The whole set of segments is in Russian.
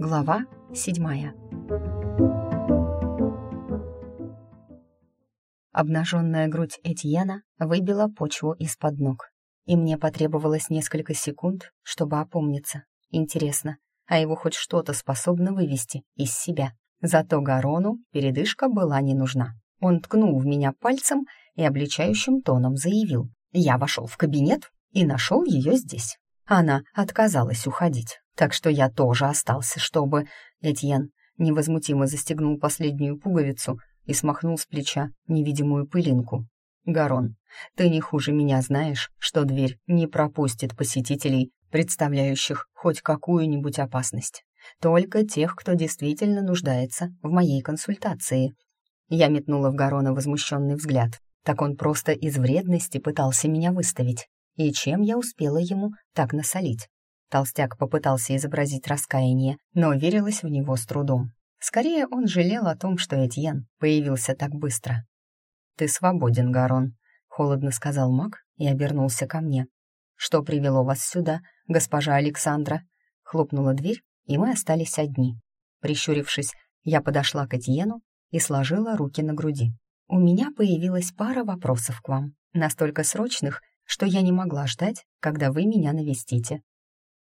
Глава седьмая. Обнаженная грудь Этьена выбила почву из-под ног, и мне потребовалось несколько секунд, чтобы опомниться. Интересно, а его хоть что-то способно вывести из себя? Зато Гарону передышка была не нужна. Он ткнул в меня пальцем и обличающим тоном заявил. Я вошел в кабинет и нашел ее здесь. Она отказалась уходить, так что я тоже остался, чтобы... Этьен невозмутимо застегнул последнюю пуговицу и смахнул с плеча невидимую пылинку. «Гарон, ты не хуже меня знаешь, что дверь не пропустит посетителей, представляющих хоть какую-нибудь опасность. Только тех, кто действительно нуждается в моей консультации». Я метнула в Гарона возмущенный взгляд. Так он просто из вредности пытался меня выставить. И чем я успела ему так насолить? Толстяк попытался изобразить раскаяние, но верилась в него с трудом. Скорее, он жалел о том, что Этьен появился так быстро. «Ты свободен, Гарон», — холодно сказал маг и обернулся ко мне. «Что привело вас сюда, госпожа Александра?» Хлопнула дверь, и мы остались одни. Прищурившись, я подошла к Этьену и сложила руки на груди. «У меня появилась пара вопросов к вам, настолько срочных, что я не могла ждать, когда вы меня навестите.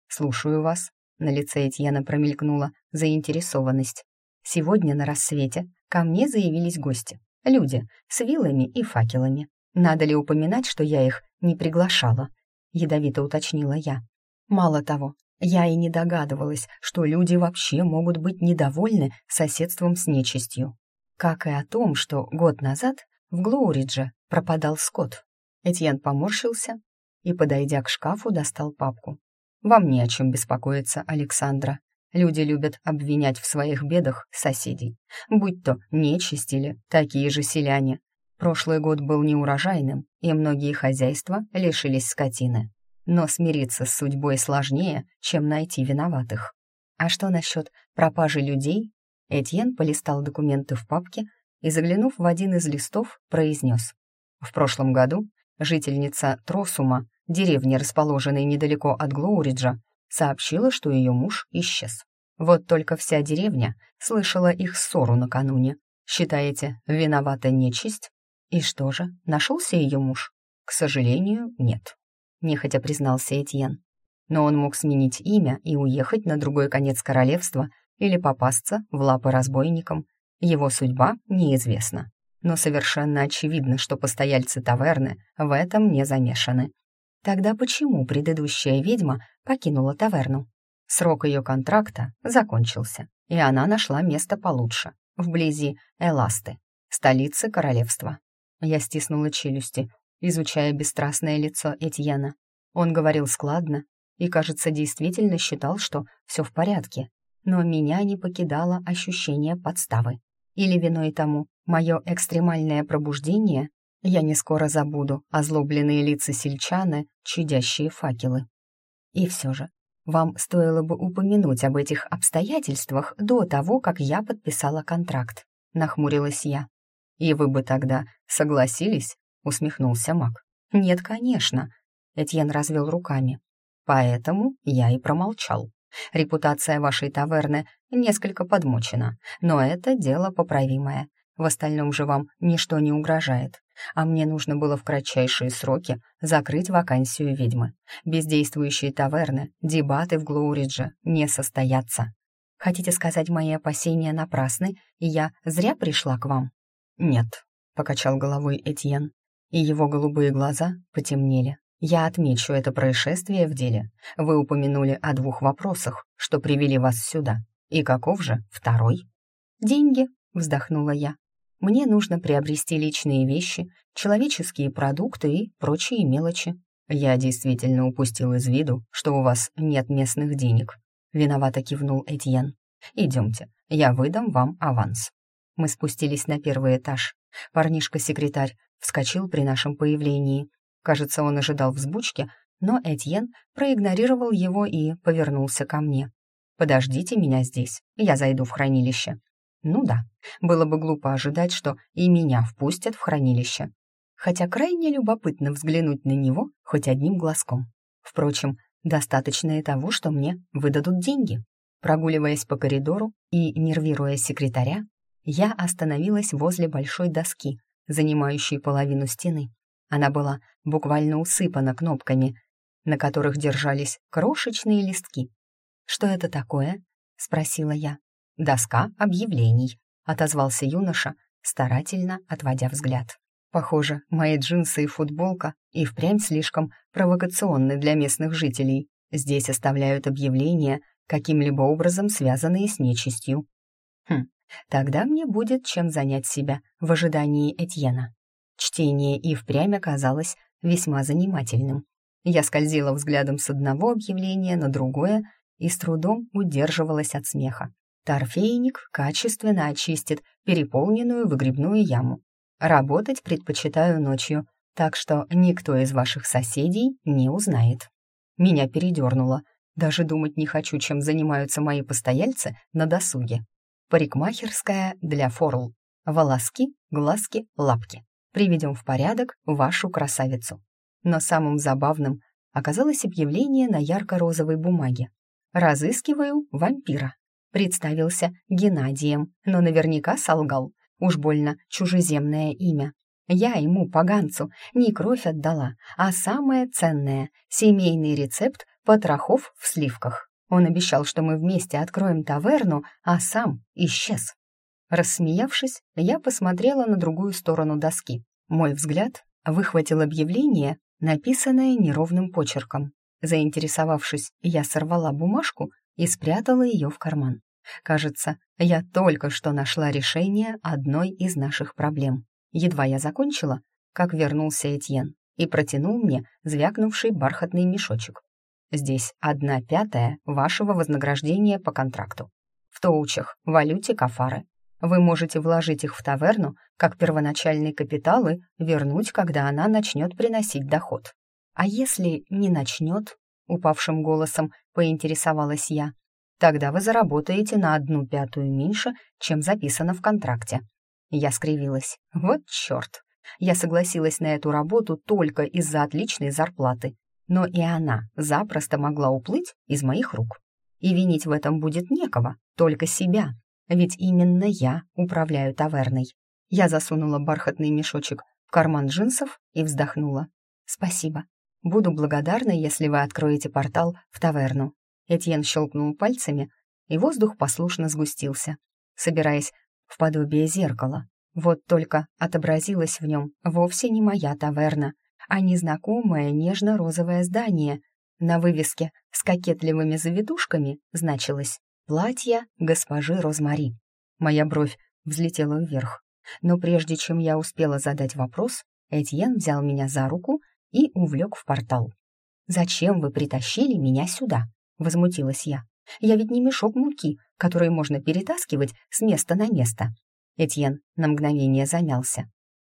«Слушаю вас», — на лице Этьена промелькнула заинтересованность. «Сегодня на рассвете ко мне заявились гости, люди с вилами и факелами. Надо ли упоминать, что я их не приглашала?» — ядовито уточнила я. «Мало того, я и не догадывалась, что люди вообще могут быть недовольны соседством с нечистью. Как и о том, что год назад в Глоуридже пропадал скот. Этьен поморщился и, подойдя к шкафу, достал папку. «Вам не о чем беспокоиться, Александра. Люди любят обвинять в своих бедах соседей, будь то нечисть или такие же селяне. Прошлый год был неурожайным, и многие хозяйства лишились скотины. Но смириться с судьбой сложнее, чем найти виноватых. А что насчет пропажи людей? Этьен полистал документы в папке и, заглянув в один из листов, произнес. В прошлом году жительница Тросума деревни, расположенной недалеко от Глоуриджа, сообщила, что ее муж исчез. Вот только вся деревня слышала их ссору накануне. Считаете, виновата нечисть? И что же, нашелся ее муж? К сожалению, нет. Нехотя признался Этьен. Но он мог сменить имя и уехать на другой конец королевства или попасться в лапы разбойникам. Его судьба неизвестна. Но совершенно очевидно, что постояльцы таверны в этом не замешаны. Тогда почему предыдущая ведьма покинула таверну? Срок ее контракта закончился, и она нашла место получше, вблизи Эласты, столицы королевства. Я стиснула челюсти, изучая бесстрастное лицо Этьена. Он говорил складно и, кажется, действительно считал, что все в порядке, но меня не покидало ощущение подставы. Или виной тому мое экстремальное пробуждение я не скоро забуду озлобленные лица сельчаны, чудящие факелы. И все же, вам стоило бы упомянуть об этих обстоятельствах до того, как я подписала контракт, нахмурилась я. И вы бы тогда согласились? усмехнулся маг. Нет, конечно, Этьен развел руками. Поэтому я и промолчал. Репутация вашей таверны несколько подмочена, но это дело поправимое. В остальном же вам ничто не угрожает а мне нужно было в кратчайшие сроки закрыть вакансию ведьмы. Бездействующие таверны, дебаты в Глоуридже не состоятся. Хотите сказать, мои опасения напрасны, и я зря пришла к вам? Нет, покачал головой Этьен, и его голубые глаза потемнели. Я отмечу это происшествие в деле. Вы упомянули о двух вопросах, что привели вас сюда. И каков же второй? Деньги, вздохнула я. Мне нужно приобрести личные вещи, человеческие продукты и прочие мелочи. Я действительно упустил из виду, что у вас нет местных денег. Виновато кивнул Этьен. Идемте, я выдам вам аванс. Мы спустились на первый этаж. Парнишка-секретарь вскочил при нашем появлении. Кажется, он ожидал взбучки, но Этьен проигнорировал его и повернулся ко мне. «Подождите меня здесь, я зайду в хранилище. Ну да, было бы глупо ожидать, что и меня впустят в хранилище. Хотя крайне любопытно взглянуть на него хоть одним глазком. Впрочем, достаточно и того, что мне выдадут деньги. Прогуливаясь по коридору и нервируя секретаря, я остановилась возле большой доски, занимающей половину стены. Она была буквально усыпана кнопками, на которых держались крошечные листки. «Что это такое?» — спросила я. «Доска объявлений», — отозвался юноша, старательно отводя взгляд. «Похоже, мои джинсы и футболка и впрямь слишком провокационны для местных жителей. Здесь оставляют объявления, каким-либо образом связанные с нечистью. Хм, тогда мне будет чем занять себя в ожидании Этьена. Чтение и впрямь оказалось весьма занимательным. Я скользила взглядом с одного объявления на другое и с трудом удерживалась от смеха. Торфейник качественно очистит переполненную выгребную яму. Работать предпочитаю ночью, так что никто из ваших соседей не узнает. Меня передернуло. Даже думать не хочу, чем занимаются мои постояльцы на досуге. Парикмахерская для форл. Волоски, глазки, лапки. Приведем в порядок вашу красавицу. Но самым забавным оказалось объявление на ярко-розовой бумаге. «Разыскиваю вампира». Представился Геннадием, но наверняка солгал. Уж больно чужеземное имя. Я ему, поганцу, не кровь отдала, а самое ценное — семейный рецепт потрохов в сливках. Он обещал, что мы вместе откроем таверну, а сам исчез. Рассмеявшись, я посмотрела на другую сторону доски. Мой взгляд выхватил объявление, написанное неровным почерком. Заинтересовавшись, я сорвала бумажку и спрятала ее в карман. Кажется, я только что нашла решение одной из наших проблем. Едва я закончила, как вернулся Этьен и протянул мне звякнувший бархатный мешочек. Здесь одна пятая вашего вознаграждения по контракту. В тоучах, валюте кафары. Вы можете вложить их в таверну как первоначальный капитал и вернуть, когда она начнет приносить доход. А если не начнет, упавшим голосом поинтересовалась я, тогда вы заработаете на одну пятую меньше, чем записано в контракте. Я скривилась. Вот черт! Я согласилась на эту работу только из-за отличной зарплаты, но и она запросто могла уплыть из моих рук. И винить в этом будет некого, только себя, ведь именно я управляю таверной. Я засунула бархатный мешочек в карман джинсов и вздохнула. «Спасибо. Буду благодарна, если вы откроете портал в таверну». Этьен щелкнул пальцами, и воздух послушно сгустился, собираясь в подобие зеркала. Вот только отобразилась в нем вовсе не моя таверна, а незнакомое нежно-розовое здание. На вывеске с кокетливыми завитушками значилось «Платье госпожи Розмари». Моя бровь взлетела вверх. Но прежде чем я успела задать вопрос, Этьен взял меня за руку и увлек в портал. «Зачем вы притащили меня сюда?» — возмутилась я. «Я ведь не мешок муки, который можно перетаскивать с места на место». Этьен на мгновение замялся.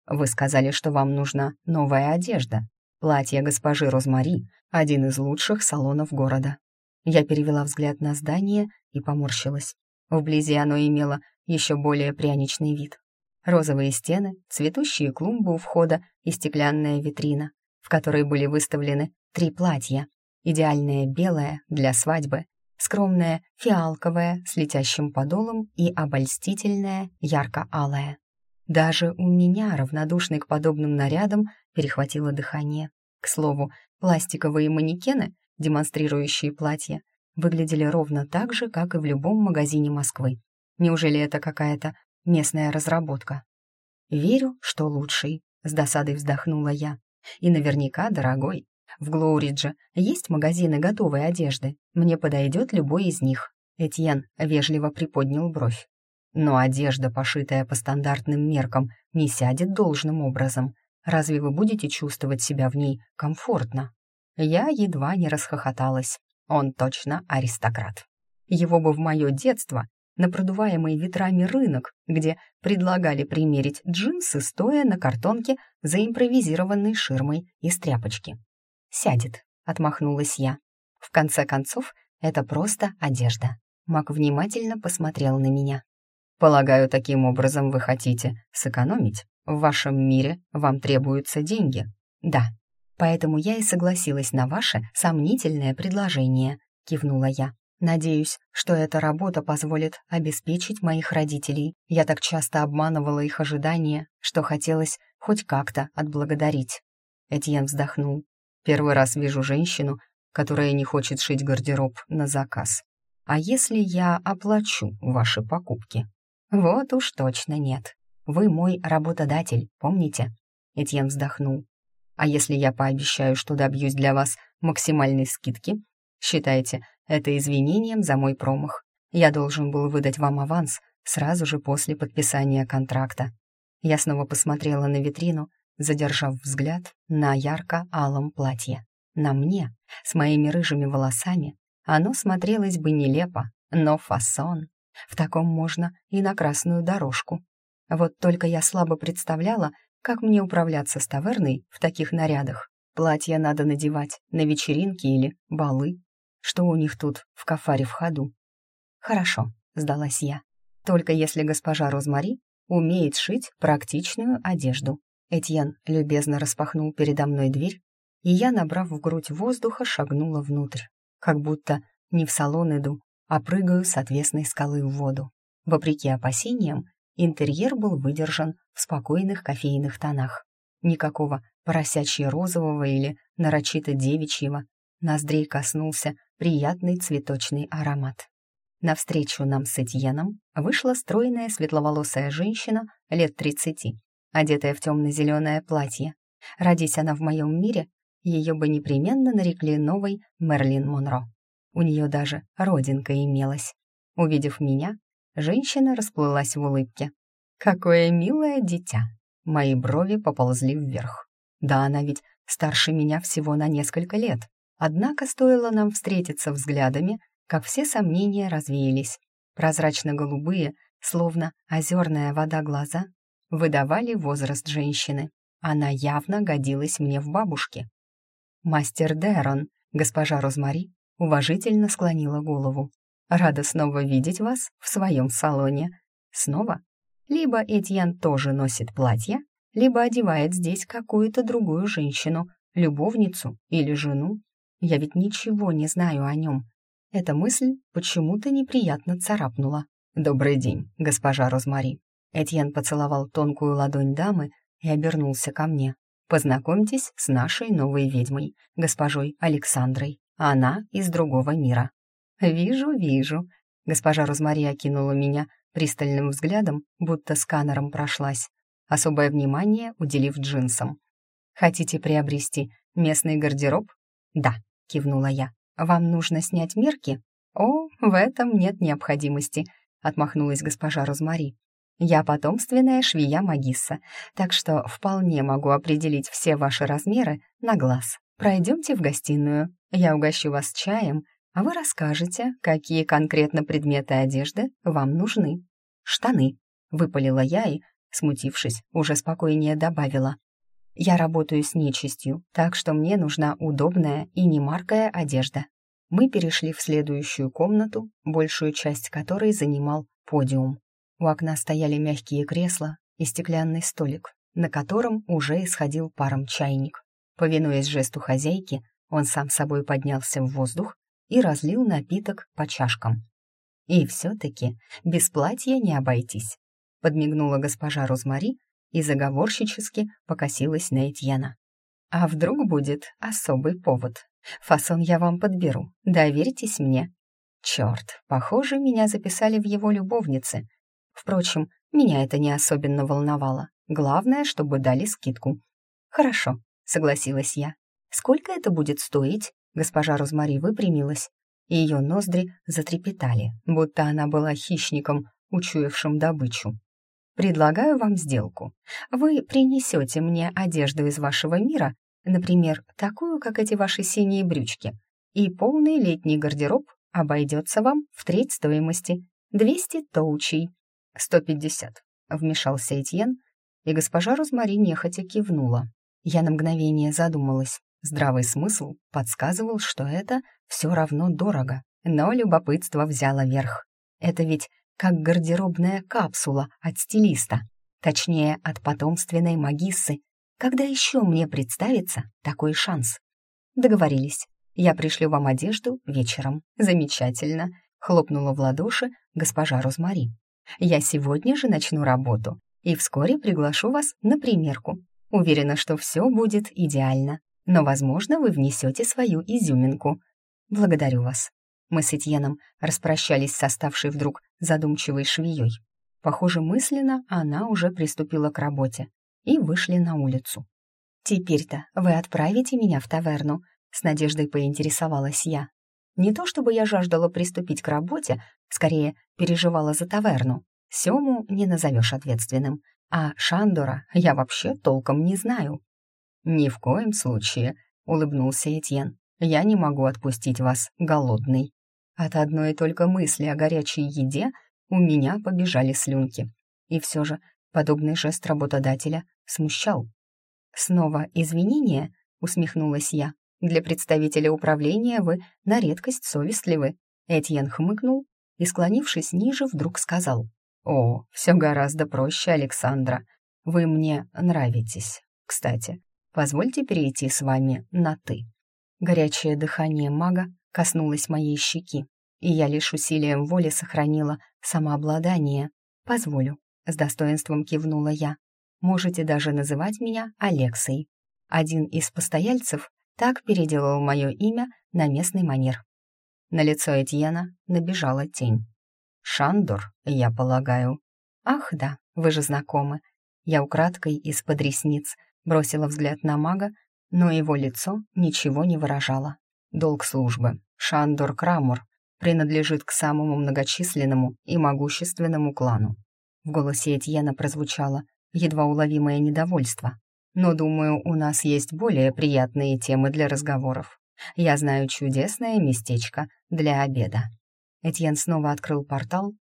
Вы сказали, что вам нужна новая одежда. Платье госпожи Розмари — один из лучших салонов города. Я перевела взгляд на здание и поморщилась. Вблизи оно имело еще более пряничный вид. Розовые стены, цветущие клумбы у входа и стеклянная витрина, в которой были выставлены три платья. Идеальное белое для свадьбы, скромное фиалковое с летящим подолом и обольстительное ярко-алое. Даже у меня, равнодушной к подобным нарядам, перехватило дыхание. К слову, пластиковые манекены, демонстрирующие платья, выглядели ровно так же, как и в любом магазине Москвы. Неужели это какая-то местная разработка? «Верю, что лучший», — с досадой вздохнула я. «И наверняка дорогой. В Глоуридже есть магазины готовой одежды. Мне подойдет любой из них». Этьен вежливо приподнял бровь. Но одежда, пошитая по стандартным меркам, не сядет должным образом. Разве вы будете чувствовать себя в ней комфортно? Я едва не расхохоталась. Он точно аристократ. Его бы в мое детство на продуваемый ветрами рынок, где предлагали примерить джинсы, стоя на картонке за импровизированной ширмой из тряпочки. «Сядет», — отмахнулась я. «В конце концов, это просто одежда». Мак внимательно посмотрел на меня. Полагаю, таким образом вы хотите сэкономить? В вашем мире вам требуются деньги. Да, поэтому я и согласилась на ваше сомнительное предложение, кивнула я. Надеюсь, что эта работа позволит обеспечить моих родителей. Я так часто обманывала их ожидания, что хотелось хоть как-то отблагодарить. Этьен вздохнул. Первый раз вижу женщину, которая не хочет шить гардероб на заказ. А если я оплачу ваши покупки? Вот уж точно нет. Вы мой работодатель, помните? Этьен вздохнул. А если я пообещаю, что добьюсь для вас максимальной скидки? Считайте это извинением за мой промах. Я должен был выдать вам аванс сразу же после подписания контракта. Я снова посмотрела на витрину, задержав взгляд на ярко-алом платье. На мне, с моими рыжими волосами, оно смотрелось бы нелепо, но фасон. В таком можно и на красную дорожку. Вот только я слабо представляла, как мне управляться с таверной в таких нарядах. Платья надо надевать на вечеринки или балы. Что у них тут в кафаре в ходу? Хорошо, сдалась я. Только если госпожа Розмари умеет шить практичную одежду. Этьен любезно распахнул передо мной дверь, и я, набрав в грудь воздуха, шагнула внутрь, как будто не в салон иду, а прыгаю с отвесной скалы в воду. Вопреки опасениям, интерьер был выдержан в спокойных кофейных тонах. Никакого поросячье-розового или нарочито девичьего. Ноздрей коснулся приятный цветочный аромат. Навстречу нам с Этьеном вышла стройная светловолосая женщина лет тридцати, одетая в темно-зеленое платье. Родись она в моем мире, ее бы непременно нарекли новой Мерлин Монро. У нее даже родинка имелась. Увидев меня, женщина расплылась в улыбке. «Какое милое дитя!» Мои брови поползли вверх. Да, она ведь старше меня всего на несколько лет. Однако стоило нам встретиться взглядами, как все сомнения развеялись. Прозрачно-голубые, словно озерная вода глаза, выдавали возраст женщины. Она явно годилась мне в бабушке. «Мастер Дэрон», госпожа Розмари, уважительно склонила голову. «Рада снова видеть вас в своем салоне. Снова? Либо Этьян тоже носит платье, либо одевает здесь какую-то другую женщину, любовницу или жену. Я ведь ничего не знаю о нем». Эта мысль почему-то неприятно царапнула. «Добрый день, госпожа Розмари». Этьен поцеловал тонкую ладонь дамы и обернулся ко мне. Познакомьтесь с нашей новой ведьмой, госпожой Александрой. Она из другого мира». «Вижу, вижу». Госпожа Розмари окинула меня пристальным взглядом, будто сканером прошлась, особое внимание уделив джинсам. «Хотите приобрести местный гардероб?» «Да», — кивнула я. «Вам нужно снять мерки?» «О, в этом нет необходимости», — отмахнулась госпожа Розмари. Я потомственная швея Магисса, так что вполне могу определить все ваши размеры на глаз. Пройдемте в гостиную, я угощу вас чаем, а вы расскажете, какие конкретно предметы одежды вам нужны. Штаны, выпалила я и, смутившись, уже спокойнее добавила. Я работаю с нечистью, так что мне нужна удобная и немаркая одежда. Мы перешли в следующую комнату, большую часть которой занимал подиум. У окна стояли мягкие кресла и стеклянный столик, на котором уже исходил паром чайник. Повинуясь жесту хозяйки, он сам собой поднялся в воздух и разлил напиток по чашкам. «И все-таки без платья не обойтись», — подмигнула госпожа Розмари и заговорщически покосилась на Этьена. «А вдруг будет особый повод? Фасон я вам подберу, доверьтесь мне». Черт, похоже, меня записали в его любовнице, Впрочем, меня это не особенно волновало. Главное, чтобы дали скидку. «Хорошо», — согласилась я. «Сколько это будет стоить?» Госпожа Розмари выпрямилась, и ее ноздри затрепетали, будто она была хищником, учуявшим добычу. «Предлагаю вам сделку. Вы принесете мне одежду из вашего мира, например, такую, как эти ваши синие брючки, и полный летний гардероб обойдется вам в треть стоимости, 200 тоучей. «Сто пятьдесят», — вмешался Этьен, и госпожа Розмари нехотя кивнула. Я на мгновение задумалась. Здравый смысл подсказывал, что это все равно дорого, но любопытство взяло верх. Это ведь как гардеробная капсула от стилиста, точнее, от потомственной магиссы. Когда еще мне представится такой шанс? Договорились. Я пришлю вам одежду вечером. Замечательно!» — хлопнула в ладоши госпожа Розмари. «Я сегодня же начну работу и вскоре приглашу вас на примерку. Уверена, что все будет идеально, но, возможно, вы внесете свою изюминку. Благодарю вас». Мы с Этьеном распрощались с оставшей вдруг задумчивой швеей. Похоже, мысленно она уже приступила к работе и вышли на улицу. «Теперь-то вы отправите меня в таверну?» — с надеждой поинтересовалась я. Не то чтобы я жаждала приступить к работе, скорее переживала за таверну. Сему не назовешь ответственным, а Шандора я вообще толком не знаю. «Ни в коем случае», — улыбнулся Этьен. «Я не могу отпустить вас голодный». От одной только мысли о горячей еде у меня побежали слюнки. И все же подобный жест работодателя смущал. «Снова извинения?» — усмехнулась я. «Для представителя управления вы на редкость совестливы». Этьен хмыкнул и, склонившись ниже, вдруг сказал. «О, все гораздо проще, Александра. Вы мне нравитесь. Кстати, позвольте перейти с вами на «ты». Горячее дыхание мага коснулось моей щеки, и я лишь усилием воли сохранила самообладание. «Позволю», — с достоинством кивнула я. «Можете даже называть меня Алексой». Один из постояльцев так переделал мое имя на местный манер. На лицо Этьена набежала тень. «Шандор, я полагаю». «Ах, да, вы же знакомы». Я украдкой из-под ресниц бросила взгляд на мага, но его лицо ничего не выражало. Долг службы. Шандор Крамур принадлежит к самому многочисленному и могущественному клану. В голосе Этьена прозвучало едва уловимое недовольство. Но, думаю, у нас есть более приятные темы для разговоров. Я знаю чудесное местечко для обеда. Этьен снова открыл портал,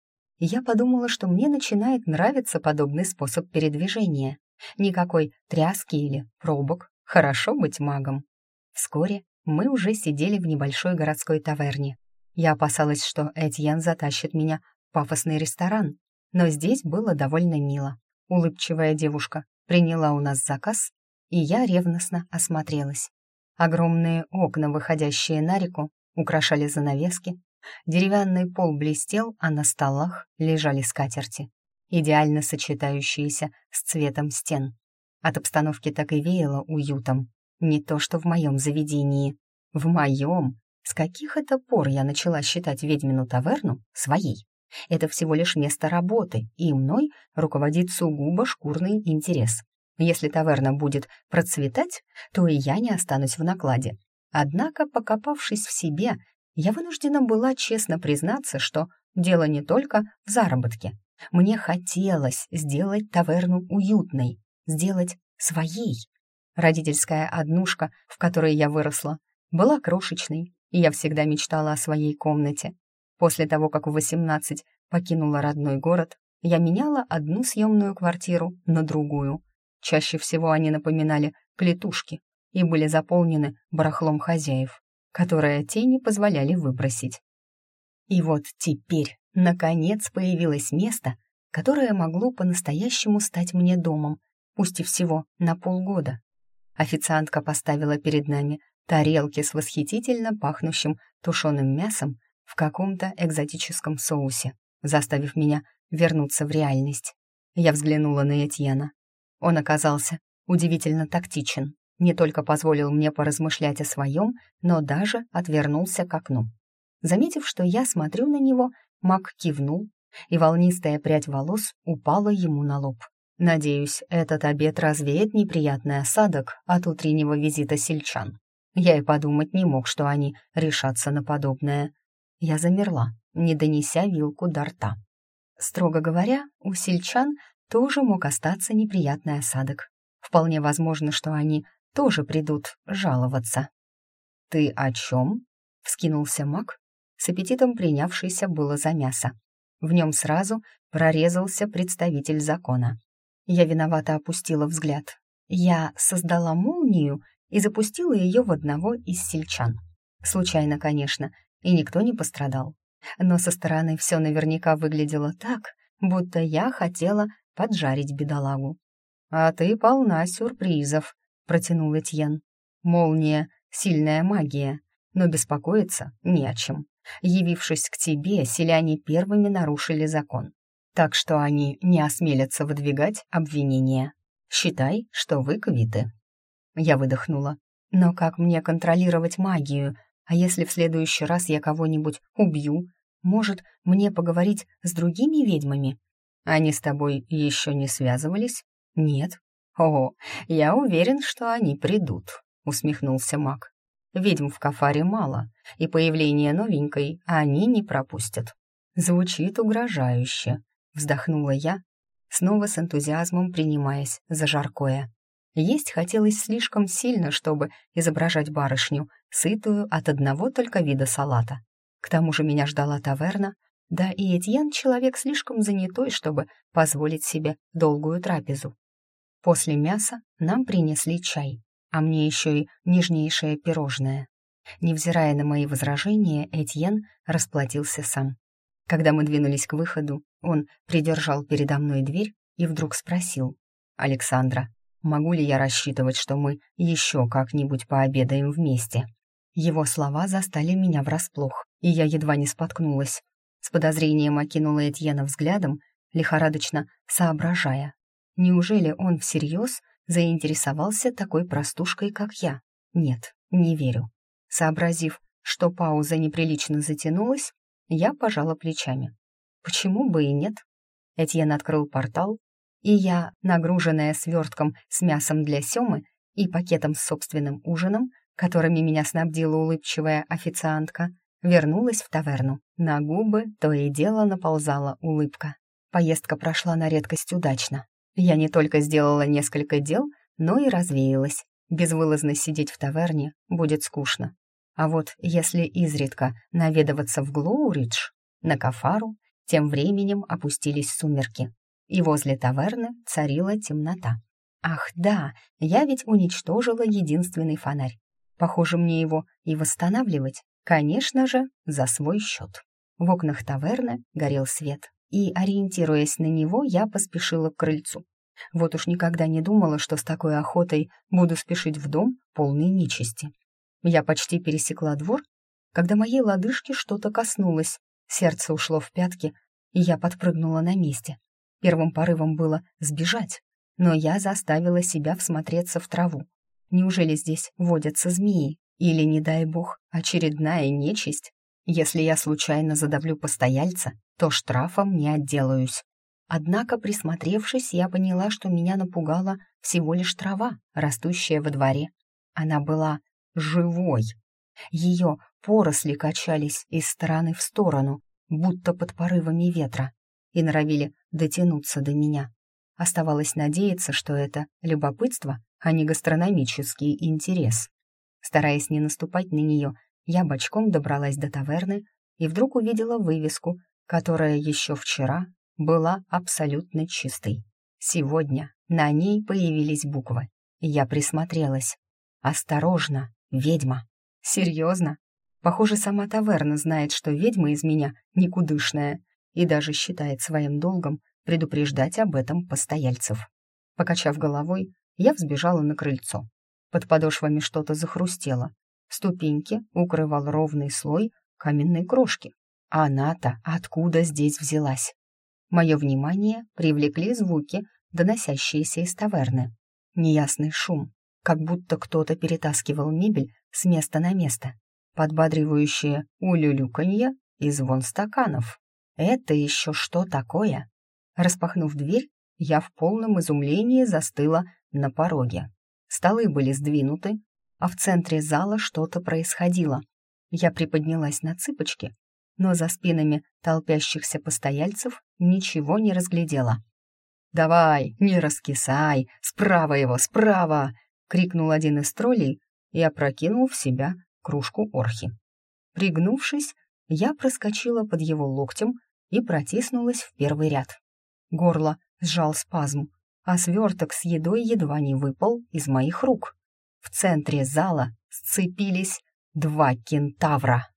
я подумала, что мне начинает нравиться подобный способ передвижения. Никакой тряски или пробок. Хорошо быть магом. Вскоре мы уже сидели в небольшой городской таверне. Я опасалась, что Этьен затащит меня в пафосный ресторан, но здесь было довольно мило. Улыбчивая девушка приняла у нас заказ, и я ревностно осмотрелась. Огромные окна, выходящие на реку, украшали занавески, Деревянный пол блестел, а на столах лежали скатерти, идеально сочетающиеся с цветом стен. От обстановки так и веяло уютом. Не то, что в моем заведении. В моем? С каких это пор я начала считать ведьмину таверну своей? Это всего лишь место работы, и мной руководит сугубо шкурный интерес. Если таверна будет процветать, то и я не останусь в накладе. Однако, покопавшись в себе, я вынуждена была честно признаться, что дело не только в заработке. Мне хотелось сделать таверну уютной, сделать своей. Родительская однушка, в которой я выросла, была крошечной, и я всегда мечтала о своей комнате. После того, как в 18 покинула родной город, я меняла одну съемную квартиру на другую. Чаще всего они напоминали клетушки и были заполнены барахлом хозяев которое те не позволяли выбросить. И вот теперь, наконец, появилось место, которое могло по-настоящему стать мне домом, пусть и всего на полгода. Официантка поставила перед нами тарелки с восхитительно пахнущим тушеным мясом в каком-то экзотическом соусе, заставив меня вернуться в реальность. Я взглянула на Этьена. Он оказался удивительно тактичен не только позволил мне поразмышлять о своем, но даже отвернулся к окну. Заметив, что я смотрю на него, Мак кивнул, и волнистая прядь волос упала ему на лоб. Надеюсь, этот обед развеет неприятный осадок от утреннего визита сельчан. Я и подумать не мог, что они решатся на подобное. Я замерла, не донеся вилку до рта. Строго говоря, у сельчан тоже мог остаться неприятный осадок. Вполне возможно, что они тоже придут жаловаться. «Ты о чем?» — вскинулся маг, с аппетитом принявшийся было за мясо. В нем сразу прорезался представитель закона. Я виновато опустила взгляд. Я создала молнию и запустила ее в одного из сельчан. Случайно, конечно, и никто не пострадал. Но со стороны все наверняка выглядело так, будто я хотела поджарить бедолагу. «А ты полна сюрпризов», протянул Этьен. «Молния — сильная магия, но беспокоиться не о чем. Явившись к тебе, селяне первыми нарушили закон. Так что они не осмелятся выдвигать обвинения. Считай, что вы квиты. Я выдохнула. Но как мне контролировать магию? А если в следующий раз я кого-нибудь убью? Может, мне поговорить с другими ведьмами? Они с тобой еще не связывались? Нет. О, я уверен, что они придут, усмехнулся маг. Ведьм в Кафаре мало, и появление новенькой они не пропустят. Звучит угрожающе, вздохнула я, снова с энтузиазмом принимаясь за жаркое. Есть хотелось слишком сильно, чтобы изображать барышню, сытую от одного только вида салата. К тому же меня ждала таверна, да и Этьен человек слишком занятой, чтобы позволить себе долгую трапезу. После мяса нам принесли чай, а мне еще и нежнейшее пирожное. Невзирая на мои возражения, Этьен расплатился сам. Когда мы двинулись к выходу, он придержал передо мной дверь и вдруг спросил. «Александра, могу ли я рассчитывать, что мы еще как-нибудь пообедаем вместе?» Его слова застали меня врасплох, и я едва не споткнулась. С подозрением окинула Этьена взглядом, лихорадочно соображая. Неужели он всерьез заинтересовался такой простушкой, как я? Нет, не верю. Сообразив, что пауза неприлично затянулась, я пожала плечами. Почему бы и нет? Этьен открыл портал, и я, нагруженная свертком с мясом для Семы и пакетом с собственным ужином, которыми меня снабдила улыбчивая официантка, вернулась в таверну. На губы то и дело наползала улыбка. Поездка прошла на редкость удачно. Я не только сделала несколько дел, но и развеялась. Безвылазно сидеть в таверне будет скучно. А вот если изредка наведываться в Глоуридж, на Кафару, тем временем опустились сумерки, и возле таверны царила темнота. Ах да, я ведь уничтожила единственный фонарь. Похоже, мне его и восстанавливать, конечно же, за свой счет. В окнах таверны горел свет, и, ориентируясь на него, я поспешила к крыльцу. Вот уж никогда не думала, что с такой охотой буду спешить в дом полный нечисти. Я почти пересекла двор, когда моей лодыжки что-то коснулось. Сердце ушло в пятки, и я подпрыгнула на месте. Первым порывом было сбежать, но я заставила себя всмотреться в траву. Неужели здесь водятся змеи? Или, не дай бог, очередная нечисть? Если я случайно задавлю постояльца, то штрафом не отделаюсь. Однако, присмотревшись, я поняла, что меня напугала всего лишь трава, растущая во дворе. Она была живой. Ее поросли качались из стороны в сторону, будто под порывами ветра, и норовили дотянуться до меня. Оставалось надеяться, что это любопытство, а не гастрономический интерес. Стараясь не наступать на нее, я бочком добралась до таверны и вдруг увидела вывеску, которая еще вчера была абсолютно чистой. Сегодня на ней появились буквы, я присмотрелась. «Осторожно, ведьма!» «Серьезно?» Похоже, сама таверна знает, что ведьма из меня никудышная, и даже считает своим долгом предупреждать об этом постояльцев. Покачав головой, я взбежала на крыльцо. Под подошвами что-то захрустело. Ступеньки укрывал ровный слой каменной крошки. А она-то откуда здесь взялась? Мое внимание привлекли звуки, доносящиеся из таверны. Неясный шум, как будто кто-то перетаскивал мебель с места на место. Подбадривающее улюлюканье и звон стаканов. Это еще что такое? Распахнув дверь, я в полном изумлении застыла на пороге. Столы были сдвинуты, а в центре зала что-то происходило. Я приподнялась на цыпочки, но за спинами толпящихся постояльцев ничего не разглядела. «Давай, не раскисай! Справа его, справа!» — крикнул один из троллей и опрокинул в себя кружку орхи. Пригнувшись, я проскочила под его локтем и протиснулась в первый ряд. Горло сжал спазм, а сверток с едой едва не выпал из моих рук. В центре зала сцепились два кентавра.